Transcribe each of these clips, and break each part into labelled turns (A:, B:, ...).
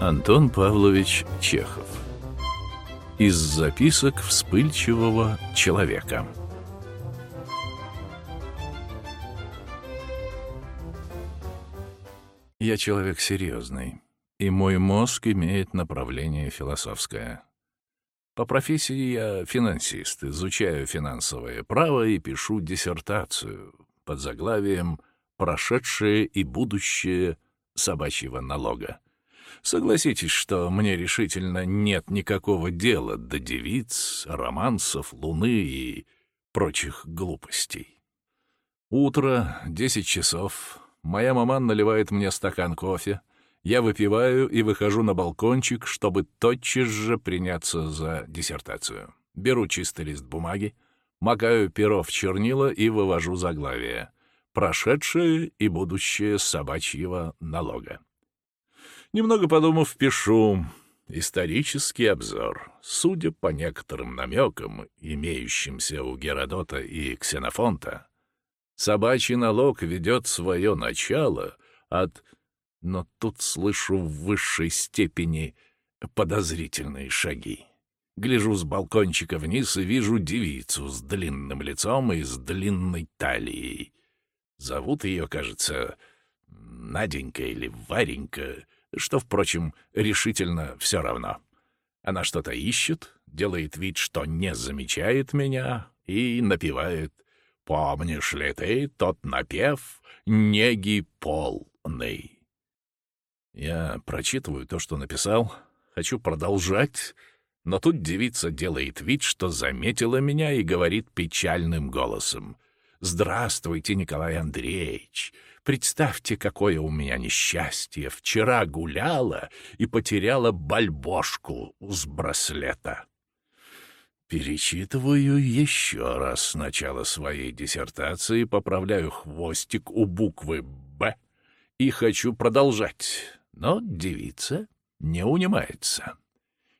A: Антон Павлович Чехов Из записок вспыльчивого человека Я человек серьезный, и мой мозг имеет направление философское. По профессии я финансист, изучаю финансовое право и пишу диссертацию под заглавием «Прошедшее и будущее собачьего налога». Согласитесь, что мне решительно нет никакого дела до девиц, романсов, луны и прочих глупостей. Утро, десять часов. Моя мама наливает мне стакан кофе. Я выпиваю и выхожу на балкончик, чтобы тотчас же приняться за диссертацию. Беру чистый лист бумаги, макаю перо в чернила и вывожу заглавие «Прошедшее и будущее собачьего налога». Немного подумав, пишу исторический обзор. Судя по некоторым намекам, имеющимся у Геродота и Ксенофонта, собачий налог ведет свое начало от... Но тут слышу в высшей степени подозрительные шаги. Гляжу с балкончика вниз и вижу девицу с длинным лицом и с длинной талией. Зовут ее, кажется, Наденька или Варенька — что, впрочем, решительно все равно. Она что-то ищет, делает вид, что не замечает меня и напевает «Помнишь ли ты тот напев неги полный?» Я прочитываю то, что написал, хочу продолжать, но тут девица делает вид, что заметила меня и говорит печальным голосом «Здравствуйте, Николай Андреевич! Представьте, какое у меня несчастье. Вчера гуляла и потеряла бальбошку с браслета. Перечитываю еще раз начало своей диссертации, поправляю хвостик у буквы «Б» и хочу продолжать, но девица не унимается.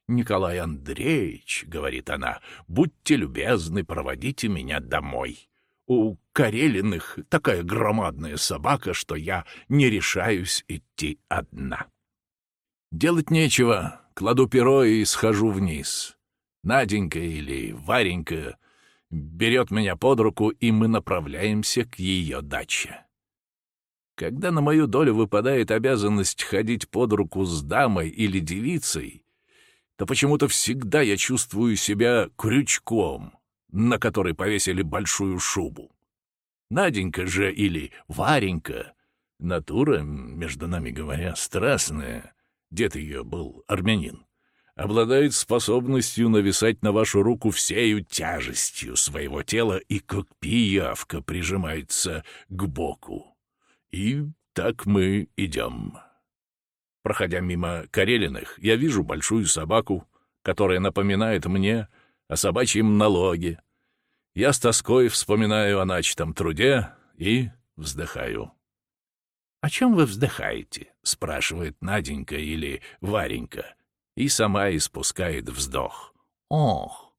A: «Николай Андреевич», — говорит она, — «будьте любезны, проводите меня домой». У Карелиных такая громадная собака, что я не решаюсь идти одна. Делать нечего, кладу перо и схожу вниз. Наденька или Варенька берет меня под руку, и мы направляемся к ее даче. Когда на мою долю выпадает обязанность ходить под руку с дамой или девицей, то почему-то всегда я чувствую себя крючком — на который повесили большую шубу. Наденька же или Варенька, натура, между нами говоря, страстная, дед ее был армянин, обладает способностью нависать на вашу руку всею тяжестью своего тела и как пиявка прижимается к боку. И так мы идем. Проходя мимо Карелиных, я вижу большую собаку, которая напоминает мне о собачьем налоге. Я с тоской вспоминаю о начатом труде и вздыхаю. — О чем вы вздыхаете? — спрашивает Наденька или Варенька, и сама испускает вздох. — Ох!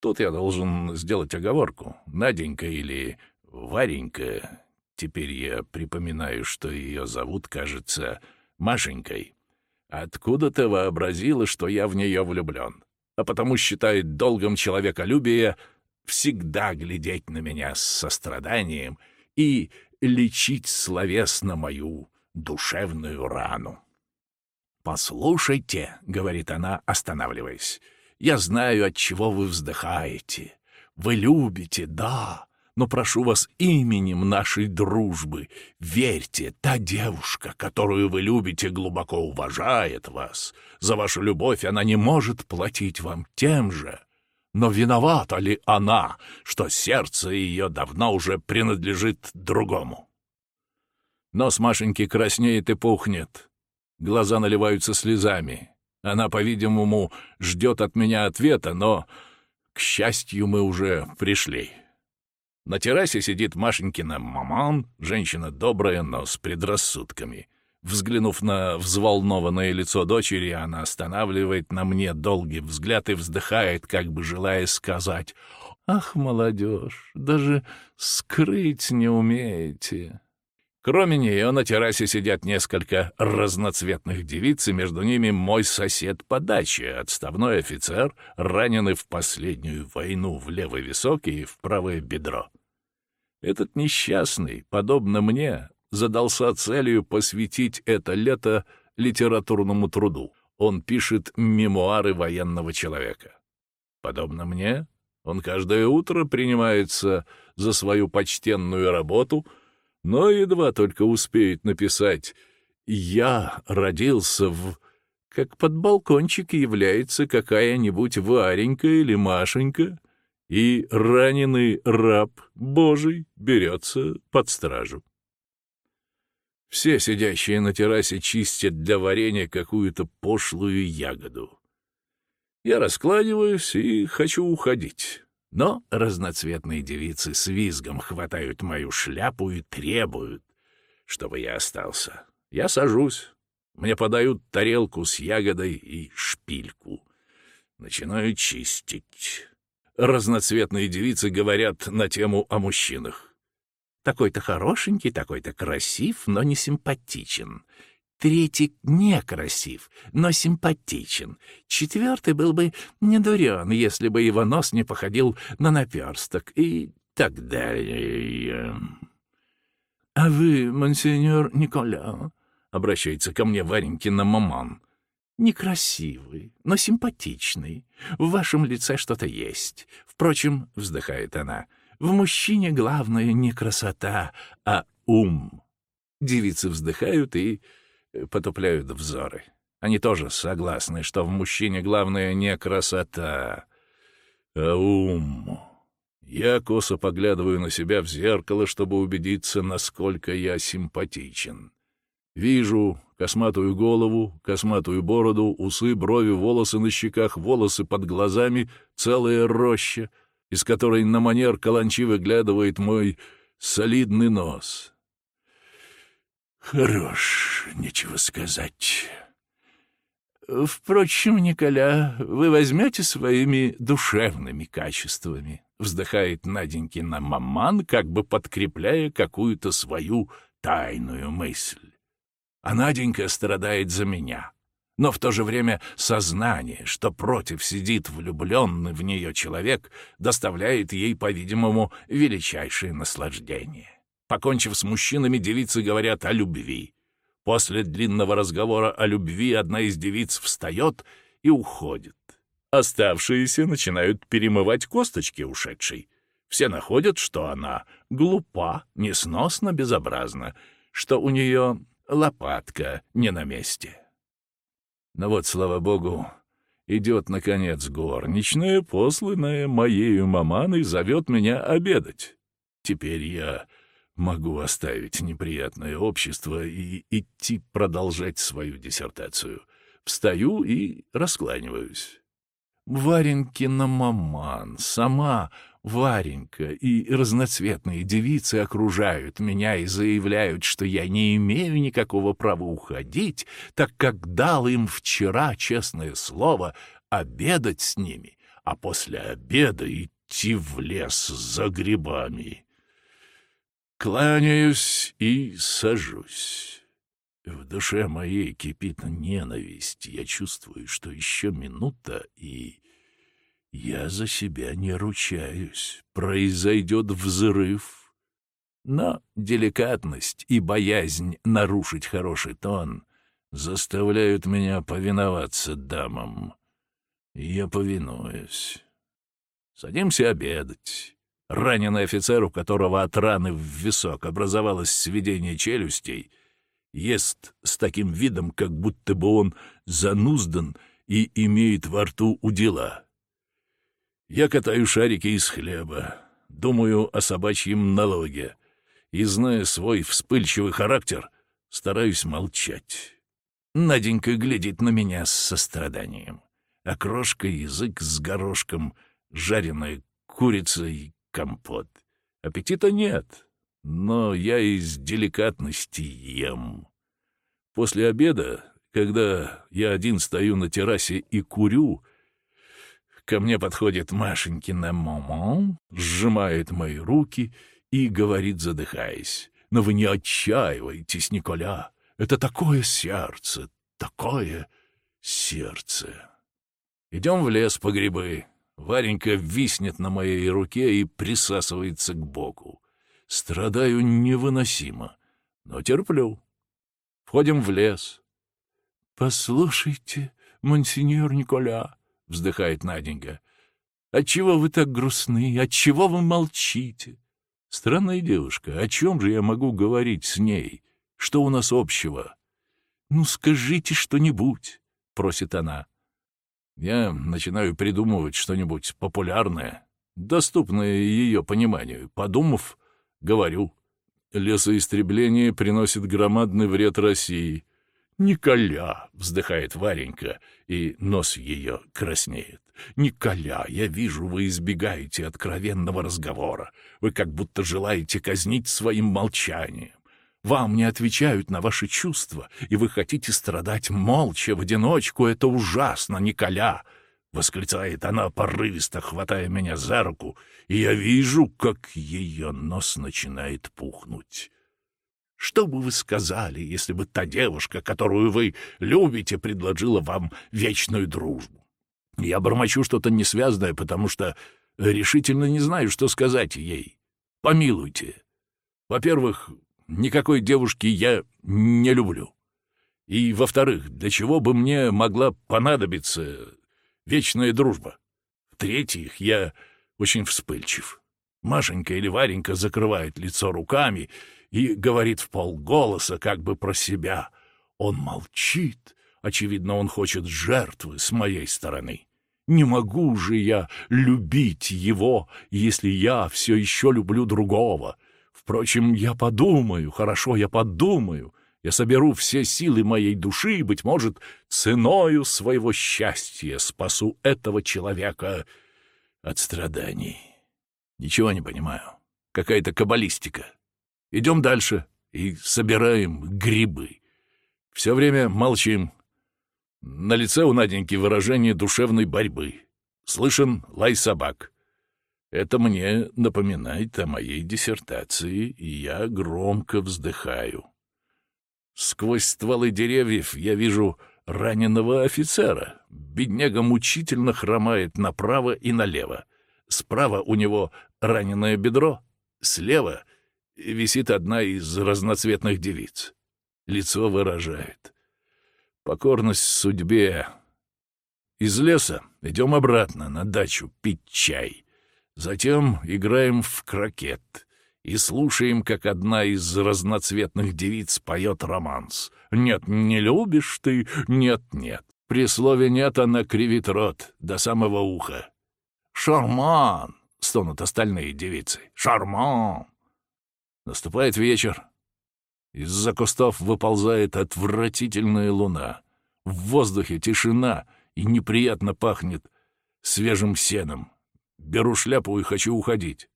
A: Тут я должен сделать оговорку. Наденька или Варенька, теперь я припоминаю, что ее зовут, кажется, Машенькой, откуда-то вообразила, что я в нее влюблен а потому считает долгом человеколюбия всегда глядеть на меня с состраданием и лечить словесно мою душевную рану. «Послушайте», — говорит она, останавливаясь, — «я знаю, от чего вы вздыхаете. Вы любите, да, но прошу вас именем нашей дружбы, верьте, та девушка, которую вы любите, глубоко уважает вас. За вашу любовь она не может платить вам тем же. Но виновата ли она, что сердце ее давно уже принадлежит другому? Нос Машеньки краснеет и пухнет. Глаза наливаются слезами. Она, по-видимому, ждет от меня ответа, но, к счастью, мы уже пришли. На террасе сидит Машенькина маман, женщина добрая, но с предрассудками. Взглянув на взволнованное лицо дочери, она останавливает на мне долгий взгляд и вздыхает, как бы желая сказать «Ах, молодежь, даже скрыть не умеете». Кроме нее на террасе сидят несколько разноцветных девиц, и между ними мой сосед по даче, отставной офицер, раненый в последнюю войну в левый висок и в правое бедро. Этот несчастный, подобно мне, задался целью посвятить это лето литературному труду. Он пишет мемуары военного человека. Подобно мне, он каждое утро принимается за свою почтенную работу, но едва только успеет написать «Я родился в...» как под балкончик является какая-нибудь Варенька или Машенька, и раненый раб Божий берется под стражу. Все сидящие на террасе чистят для варенья какую-то пошлую ягоду. Я раскладываюсь и хочу уходить. Но разноцветные девицы с визгом хватают мою шляпу и требуют, чтобы я остался. Я сажусь. Мне подают тарелку с ягодой и шпильку. Начинаю чистить. Разноцветные девицы говорят на тему о мужчинах. Такой-то хорошенький, такой-то красив, но не симпатичен. Третий некрасив, но симпатичен. Четвертый был бы не дурен, если бы его нос не походил на наперсток и так далее. — А вы, монсеньор Николя, — обращается ко мне Варенькина маман, — некрасивый, но симпатичный. В вашем лице что-то есть. Впрочем, — вздыхает она, — в мужчине главное не красота, а ум. Девицы вздыхают и Э, потупляют взоры. Они тоже согласны, что в мужчине главное не красота, а ум. Я косо поглядываю на себя в зеркало, чтобы убедиться, насколько я симпатичен. Вижу косматую голову, косматую бороду, усы, брови, волосы на щеках, волосы под глазами, целая роща, из которой на манер каланчи выглядывает мой солидный нос. Хорош, нечего сказать. Впрочем, Николя, вы возьмете своими душевными качествами, вздыхает Наденькина маман, как бы подкрепляя какую-то свою тайную мысль. А Наденька страдает за меня. Но в то же время сознание, что против сидит влюбленный в нее человек, доставляет ей, по-видимому, величайшее наслаждение. Покончив с мужчинами, девицы говорят о любви. После длинного разговора о любви одна из девиц встает и уходит. Оставшиеся начинают перемывать косточки ушедшей. Все находят, что она глупа, несносна, безобразна, что у нее лопатка не на месте. Но вот, слава богу, идет, наконец, горничная, посланная моею маманой, зовет меня обедать. Теперь я могу оставить неприятное общество и идти продолжать свою диссертацию. Встаю и раскланиваюсь. Варенькина маман, сама Варенька и разноцветные девицы окружают меня и заявляют, что я не имею никакого права уходить, так как дал им вчера, честное слово, обедать с ними, а после обеда идти в лес за грибами. Кланяюсь и сажусь. В душе моей кипит ненависть. Я чувствую, что еще минута, и я за себя не ручаюсь. Произойдет взрыв. Но деликатность и боязнь нарушить хороший тон заставляют меня повиноваться дамам. я повинуюсь. Садимся обедать. Раненый офицер, у которого от раны в висок образовалось сведение челюстей, ест с таким видом, как будто бы он зануздан и имеет во рту удила. Я катаю шарики из хлеба, думаю о собачьем налоге и, зная свой вспыльчивый характер, стараюсь молчать. Наденька глядит на меня с состраданием. Окрошка, язык с горошком, жареная курица и компот. Аппетита нет, но я из деликатности ем. После обеда, когда я один стою на террасе и курю, ко мне подходит Машенькина мама, сжимает мои руки и говорит, задыхаясь, Но вы не отчаивайтесь, Николя. Это такое сердце, такое сердце. Идем в лес по грибы. Варенька виснет на моей руке и присасывается к боку. Страдаю невыносимо, но терплю. Входим в лес. — Послушайте, монсеньор Николя, — вздыхает Наденька, — отчего вы так грустны, отчего вы молчите? Странная девушка, о чем же я могу говорить с ней? Что у нас общего? — Ну, скажите что-нибудь, — просит она. Я начинаю придумывать что-нибудь популярное, доступное ее пониманию. Подумав, говорю. Лесоистребление приносит громадный вред России. «Николя!» — вздыхает Варенька, и нос ее краснеет. «Николя, я вижу, вы избегаете откровенного разговора. Вы как будто желаете казнить своим молчанием. Вам не отвечают на ваши чувства, и вы хотите страдать молча, в одиночку. Это ужасно, Николя!» — восклицает она, порывисто хватая меня за руку, и я вижу, как ее нос начинает пухнуть. Что бы вы сказали, если бы та девушка, которую вы любите, предложила вам вечную дружбу? Я бормочу что-то несвязное, потому что решительно не знаю, что сказать ей. Помилуйте. Во-первых, никакой девушки я не люблю. И, во-вторых, для чего бы мне могла понадобиться вечная дружба? В-третьих, я очень вспыльчив. Машенька или Варенька закрывает лицо руками и говорит в полголоса, как бы про себя. Он молчит. Очевидно, он хочет жертвы с моей стороны. Не могу же я любить его, если я все еще люблю другого. Впрочем, я подумаю, хорошо, я подумаю. Я соберу все силы моей души и, быть может, ценою своего счастья спасу этого человека от страданий. Ничего не понимаю. Какая-то каббалистика. Идем дальше и собираем грибы. Все время молчим. На лице у Наденьки выражение душевной борьбы. Слышен лай собак. Это мне напоминает о моей диссертации, и я громко вздыхаю. Сквозь стволы деревьев я вижу раненого офицера. Бедняга мучительно хромает направо и налево. Справа у него раненое бедро, слева висит одна из разноцветных девиц. Лицо выражает. Покорность судьбе. Из леса идем обратно на дачу пить чай. Затем играем в крокет и слушаем, как одна из разноцветных девиц поет романс. «Нет, не любишь ты? Нет, нет». При слове «нет» она кривит рот до самого уха. «Шарман!» — стонут остальные девицы. «Шарман!» Наступает вечер. Из-за кустов выползает отвратительная луна. В воздухе тишина и неприятно пахнет свежим сеном. Беру шляпу и хочу уходить.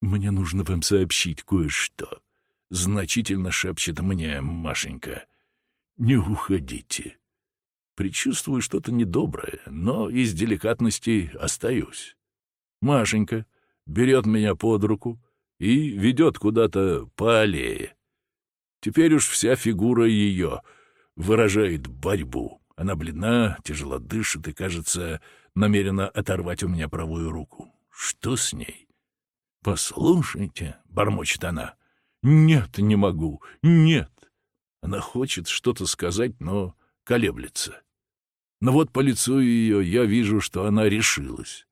A: «Мне нужно вам сообщить кое-что», — значительно шепчет мне Машенька. «Не уходите». Причувствую что-то недоброе, но из деликатности остаюсь. Машенька берет меня под руку и ведет куда-то по аллее. Теперь уж вся фигура ее выражает борьбу. Она бледна, тяжело дышит и, кажется, намерена оторвать у меня правую руку. Что с ней? «Послушайте», — бормочет она. «Нет, не могу, нет». Она хочет что-то сказать, но колеблется. Но вот по лицу ее я вижу, что она решилась.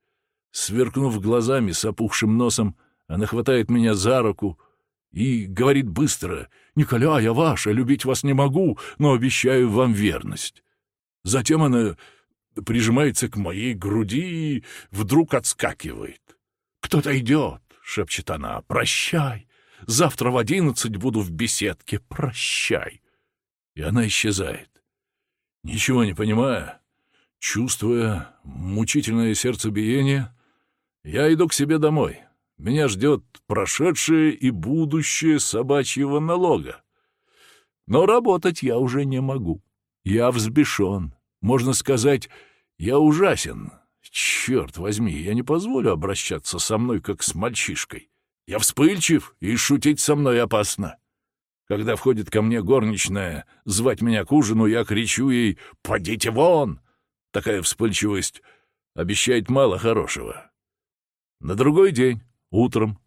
A: Сверкнув глазами с опухшим носом, она хватает меня за руку и говорит быстро, «Николя, я ваша, любить вас не могу, но обещаю вам верность». Затем она прижимается к моей груди и вдруг отскакивает. «Кто-то идет», — шепчет она, — «прощай. Завтра в одиннадцать буду в беседке. Прощай». И она исчезает. Ничего не понимая, чувствуя мучительное сердцебиение, я иду к себе домой. Меня ждет прошедшее и будущее собачьего налога. Но работать я уже не могу. Я взбешен. Можно сказать, я ужасен. Черт возьми, я не позволю обращаться со мной, как с мальчишкой. Я вспыльчив, и шутить со мной опасно. Когда входит ко мне горничная звать меня к ужину, я кричу ей «Подите вон!» Такая вспыльчивость обещает мало хорошего. На другой день, утром,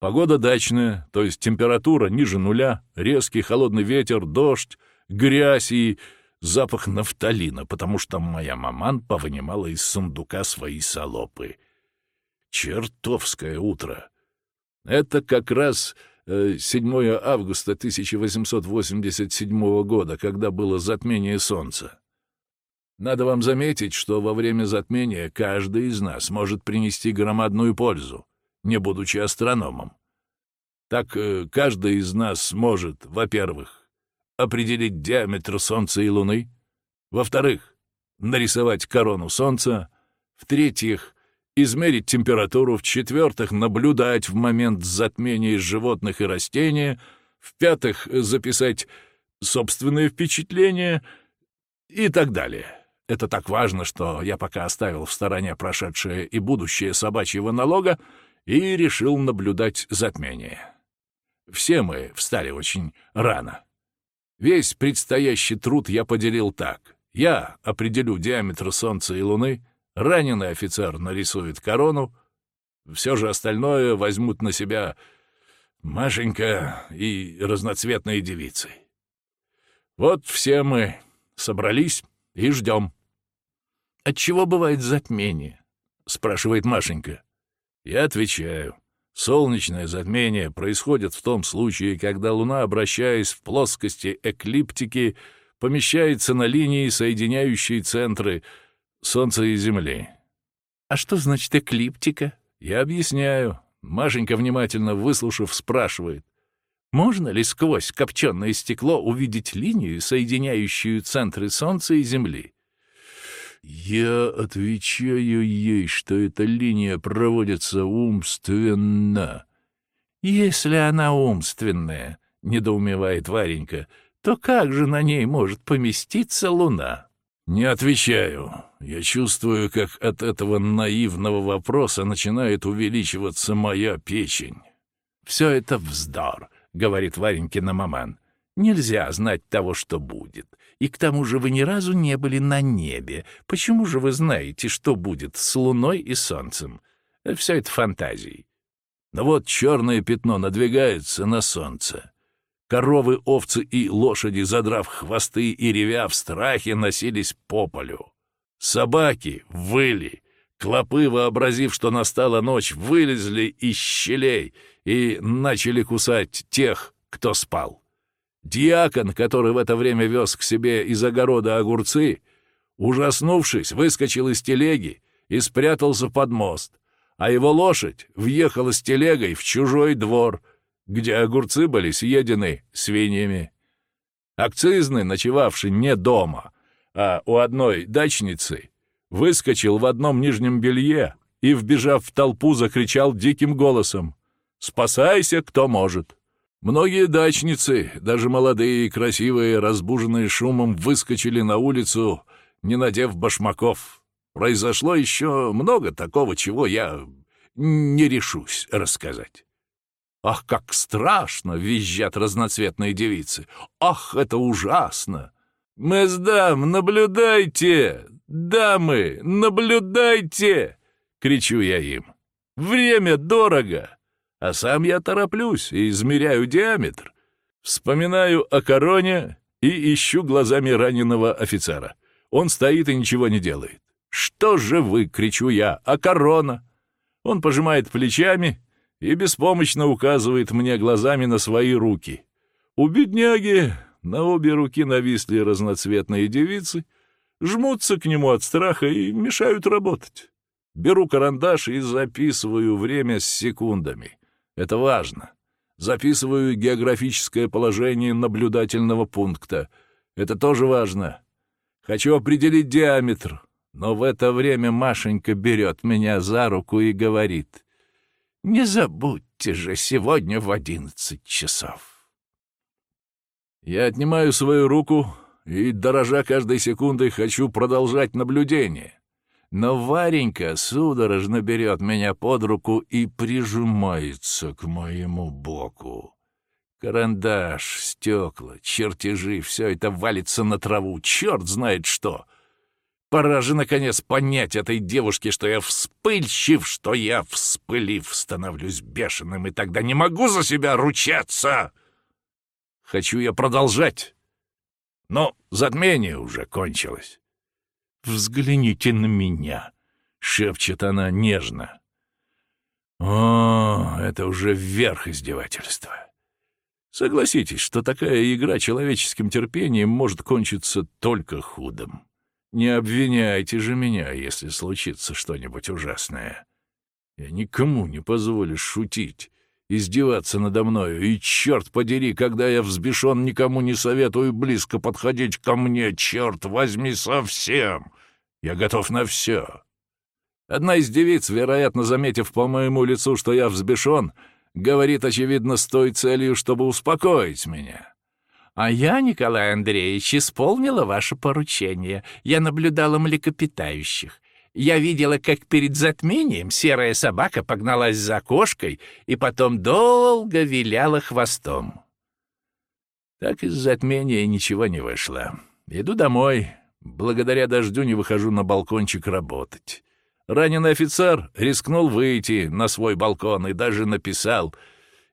A: погода дачная, то есть температура ниже нуля, резкий холодный ветер, дождь, грязь и запах нафталина, потому что моя маман повынимала из сундука свои салопы. Чертовское утро! Это как раз 7 э, августа 1887 года, когда было затмение солнца. Надо вам заметить, что во время затмения каждый из нас может принести громадную пользу, не будучи астрономом. Так э, каждый из нас может, во-первых, определить диаметр Солнца и Луны, во-вторых, нарисовать корону Солнца, в-третьих, измерить температуру, в-четвертых, наблюдать в момент затмения животных и растения, в-пятых, записать собственные впечатления и так далее. Это так важно, что я пока оставил в стороне прошедшее и будущее собачьего налога и решил наблюдать затмение. Все мы встали очень рано. Весь предстоящий труд я поделил так. Я определю диаметр Солнца и Луны, раненый офицер нарисует корону, все же остальное возьмут на себя Машенька и разноцветные девицы. Вот все мы собрались и ждем. «Отчего бывает затмение?» — спрашивает Машенька. Я отвечаю. Солнечное затмение происходит в том случае, когда Луна, обращаясь в плоскости эклиптики, помещается на линии, соединяющей центры Солнца и Земли. «А что значит эклиптика?» Я объясняю. Машенька, внимательно выслушав, спрашивает. Можно ли сквозь копченое стекло увидеть линию, соединяющую центры Солнца и Земли? Я отвечаю ей, что эта линия проводится умственно. Если она умственная, — недоумевает Варенька, — то как же на ней может поместиться луна? Не отвечаю. Я чувствую, как от этого наивного вопроса начинает увеличиваться моя печень. Все это вздор. — говорит Варенькина маман. «Нельзя знать того, что будет. И к тому же вы ни разу не были на небе. Почему же вы знаете, что будет с луной и солнцем? Все это фантазии». Но вот черное пятно надвигается на солнце. Коровы, овцы и лошади, задрав хвосты и ревя в страхе, носились по полю. Собаки выли, клопы, вообразив, что настала ночь, вылезли из щелей — и начали кусать тех, кто спал. Диакон, который в это время вез к себе из огорода огурцы, ужаснувшись, выскочил из телеги и спрятался под мост, а его лошадь въехала с телегой в чужой двор, где огурцы были съедены свиньями. Акцизный, ночевавший не дома, а у одной дачницы, выскочил в одном нижнем белье и, вбежав в толпу, закричал диким голосом Спасайся, кто может. Многие дачницы, даже молодые и красивые, разбуженные шумом, выскочили на улицу, не надев башмаков. Произошло еще много такого, чего я не решусь рассказать. Ах, как страшно! — визжат разноцветные девицы. Ах, это ужасно! «Мэсдам, наблюдайте! Дамы, наблюдайте!» — кричу я им. «Время дорого!» А сам я тороплюсь и измеряю диаметр. Вспоминаю о короне и ищу глазами раненого офицера. Он стоит и ничего не делает. «Что же вы?» — кричу я. «А корона?» Он пожимает плечами и беспомощно указывает мне глазами на свои руки. У бедняги на обе руки нависли разноцветные девицы, жмутся к нему от страха и мешают работать. Беру карандаш и записываю время с секундами. Это важно. Записываю географическое положение наблюдательного пункта. Это тоже важно. Хочу определить диаметр. Но в это время Машенька берет меня за руку и говорит, «Не забудьте же, сегодня в одиннадцать часов». Я отнимаю свою руку и, дорожа каждой секундой, хочу продолжать наблюдение. Но Варенька судорожно берет меня под руку и прижимается к моему боку. Карандаш, стекла, чертежи — все это валится на траву. Черт знает что! Пора же, наконец, понять этой девушке, что я вспыльщив, что я, вспылив, становлюсь бешеным, и тогда не могу за себя ручаться. Хочу я продолжать, но затмение уже кончилось. «Взгляните на меня!» — шепчет она нежно. «О, это уже верх издевательства!» Согласитесь, что такая игра человеческим терпением может кончиться только худым. Не обвиняйте же меня, если случится что-нибудь ужасное. Я никому не позволю шутить, издеваться надо мною, и, черт подери, когда я взбешен, никому не советую близко подходить ко мне, черт возьми, совсем. Я готов на все. Одна из девиц, вероятно, заметив по моему лицу, что я взбешен, говорит, очевидно, с той целью, чтобы успокоить меня. А я, Николай Андреевич, исполнила ваше поручение. Я наблюдала млекопитающих. Я видела, как перед затмением серая собака погналась за кошкой и потом долго виляла хвостом. Так из затмения ничего не вышло. Иду домой. Благодаря дождю не выхожу на балкончик работать. Раненый офицер рискнул выйти на свой балкон и даже написал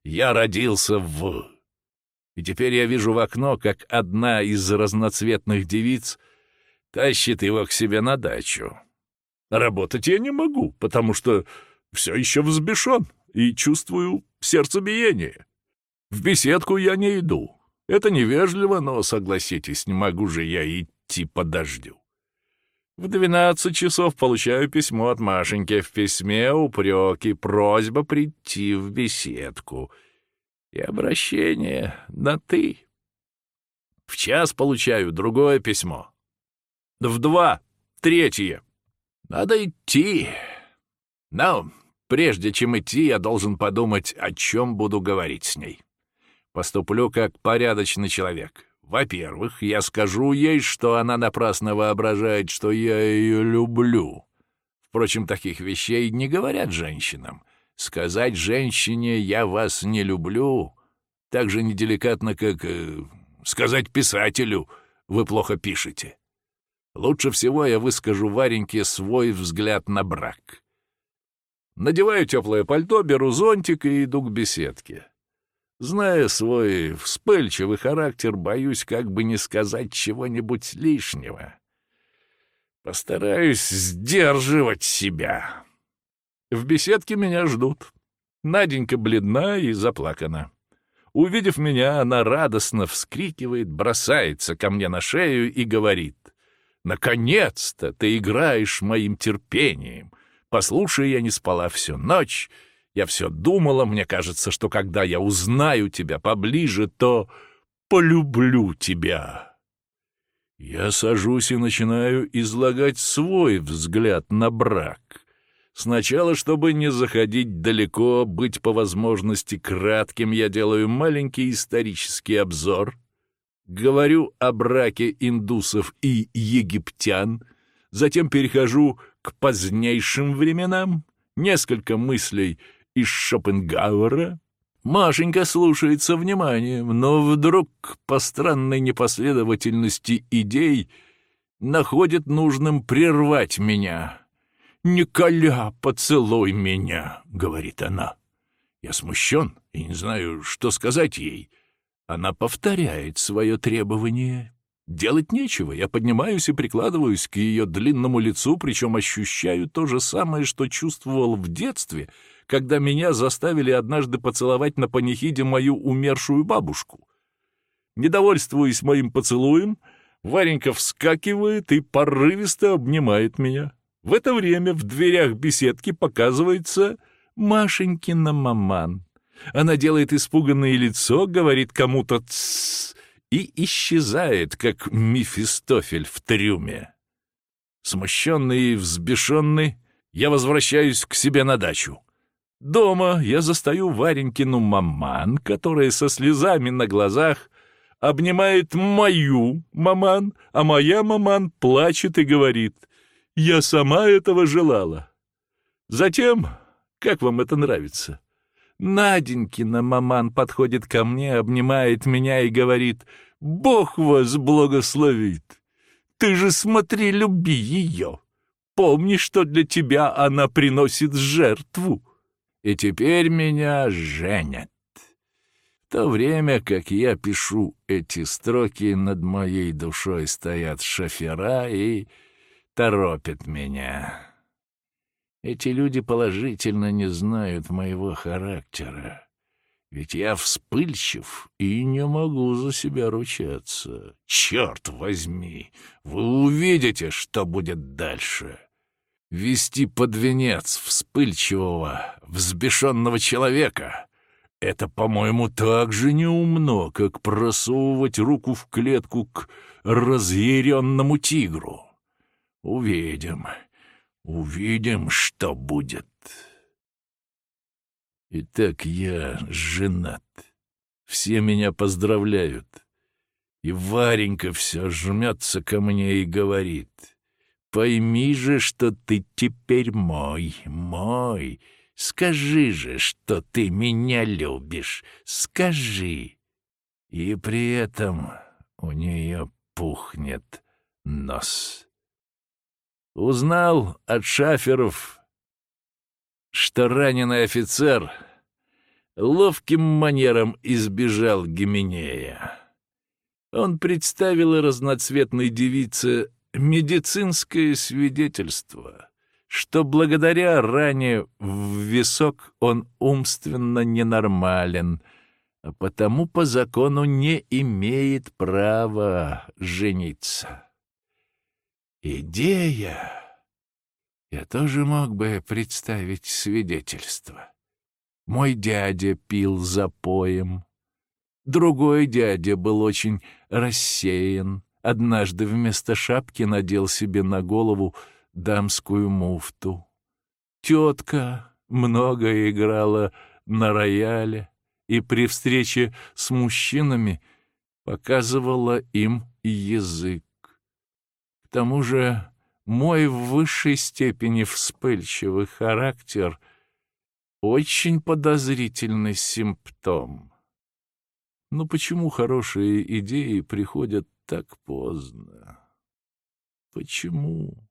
A: «Я родился в...» И теперь я вижу в окно, как одна из разноцветных девиц тащит его к себе на дачу. Работать я не могу, потому что все еще взбешен и чувствую сердцебиение. В беседку я не иду. Это невежливо, но, согласитесь, не могу же я идти по дождю. В двенадцать часов получаю письмо от Машеньки. В письме упреки, просьба прийти в беседку — и обращение на «ты». В час получаю другое письмо. В два — третье. Надо идти. Но прежде чем идти, я должен подумать, о чем буду говорить с ней. Поступлю как порядочный человек. Во-первых, я скажу ей, что она напрасно воображает, что я ее люблю. Впрочем, таких вещей не говорят женщинам. Сказать женщине «я вас не люблю» так же неделикатно, как э, сказать писателю «вы плохо пишете». Лучше всего я выскажу Вареньке свой взгляд на брак. Надеваю теплое пальто, беру зонтик и иду к беседке. Зная свой вспыльчивый характер, боюсь как бы не сказать чего-нибудь лишнего. Постараюсь сдерживать себя. В беседке меня ждут. Наденька бледна и заплакана. Увидев меня, она радостно вскрикивает, бросается ко мне на шею и говорит, «Наконец-то ты играешь моим терпением. Послушай, я не спала всю ночь. Я все думала, мне кажется, что когда я узнаю тебя поближе, то полюблю тебя». Я сажусь и начинаю излагать свой взгляд на брак. Сначала, чтобы не заходить далеко, быть по возможности кратким, я делаю маленький исторический обзор. Говорю о браке индусов и египтян, затем перехожу к позднейшим временам, несколько мыслей из Шопенгауэра. Машенька слушается вниманием, но вдруг по странной непоследовательности идей находит нужным прервать меня — «Николя, поцелуй меня», — говорит она. Я смущен и не знаю, что сказать ей. Она повторяет свое требование. Делать нечего, я поднимаюсь и прикладываюсь к ее длинному лицу, причем ощущаю то же самое, что чувствовал в детстве, когда меня заставили однажды поцеловать на панихиде мою умершую бабушку. Недовольствуясь моим поцелуем, Варенька вскакивает и порывисто обнимает меня. В это время в дверях беседки показывается Машенькина маман. Она делает испуганное лицо, говорит кому-то «тссс» и исчезает, как Мефистофель в трюме. Смущенный и взбешенный, я возвращаюсь к себе на дачу. Дома я застаю Варенькину маман, которая со слезами на глазах обнимает мою маман, а моя маман плачет и говорит — Я сама этого желала. Затем, как вам это нравится? Наденькина маман подходит ко мне, обнимает меня и говорит, «Бог вас благословит! Ты же смотри, люби ее! Помни, что для тебя она приносит жертву!» И теперь меня женят. В то время, как я пишу эти строки, над моей душой стоят шофера и торопят меня. Эти люди положительно не знают моего характера. Ведь я вспыльчив и не могу за себя ручаться. Черт возьми, вы увидите, что будет дальше. Вести под венец вспыльчивого, взбешенного человека — это, по-моему, так же неумно, как просовывать руку в клетку к разъяренному тигру. Увидим, увидим, что будет. Итак, я женат. Все меня поздравляют. И Варенька все жмется ко мне и говорит — Пойми же, что ты теперь мой, мой. Скажи же, что ты меня любишь. Скажи. И при этом у нее пухнет нос. Узнал от шаферов, что раненый офицер ловким манером избежал Гименея. Он представил разноцветной девице медицинское свидетельство, что благодаря ране в висок он умственно ненормален, а потому по закону не имеет права жениться. Идея! Я тоже мог бы представить свидетельство. Мой дядя пил запоем. Другой дядя был очень рассеян Однажды вместо шапки надел себе на голову дамскую муфту. Тетка много играла на рояле и при встрече с мужчинами показывала им язык. Тому же мой в высшей степени вспыльчивый характер — очень подозрительный симптом. Но почему хорошие идеи приходят так поздно? Почему?